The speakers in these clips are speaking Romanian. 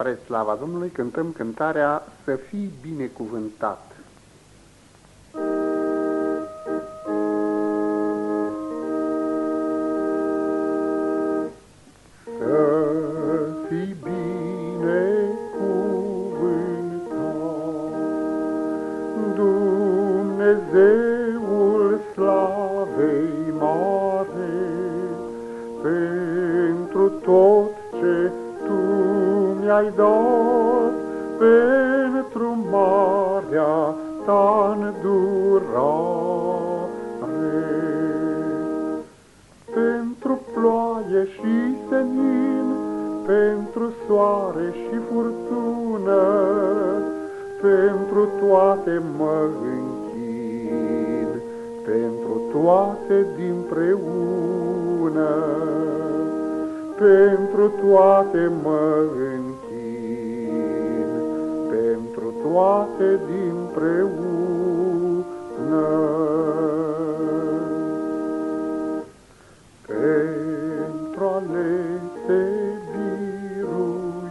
Spre slava Domnului cântăm cântarea Să fii binecuvântat. Să fii binecuvântat, Dumnezeul slavei mare, pentru tot ce mi-ai dat pentru marea ta îndurare. Pentru ploaie și senin, pentru soare și furtună, pentru toate mă închin, pentru toate dinpreună, pentru toate mă închin toate dinpreună. Pentru a le te biruim,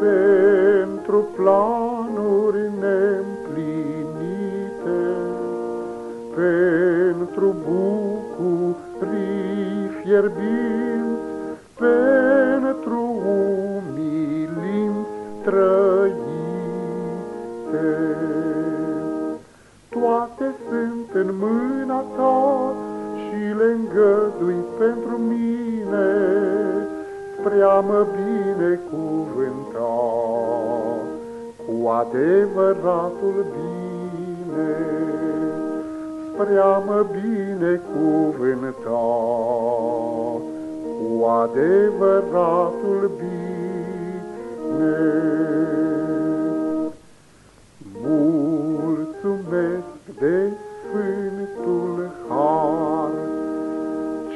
pentru planuri neîmplinite, pentru bucurii fierbinți, pentru umilinți trăi toate sunt în mâna ta și le îngădui pentru mine. Spre a mă binecuvânta cu adevăratul bine, spre a mă binecuvânta cu adevăratul bine. De Sfântul Har,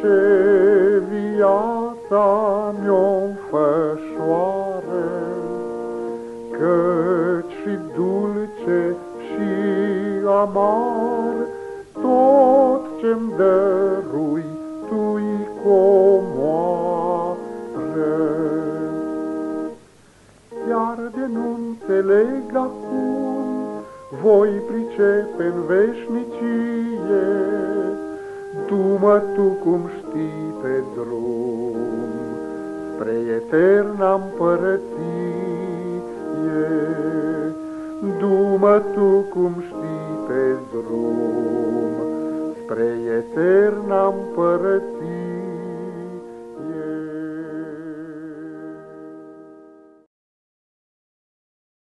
ce viața mi-o fășoară, căci și dulce și amar, tot ce-mi dărui tu-i comoară. Iar de nu înțeleg acum voi pricepe în veșnicie, Du-mă tu cum știi pe drum, spre eterna împărăție. Du-mă tu cum știi pe drum, spre eterna împărăție.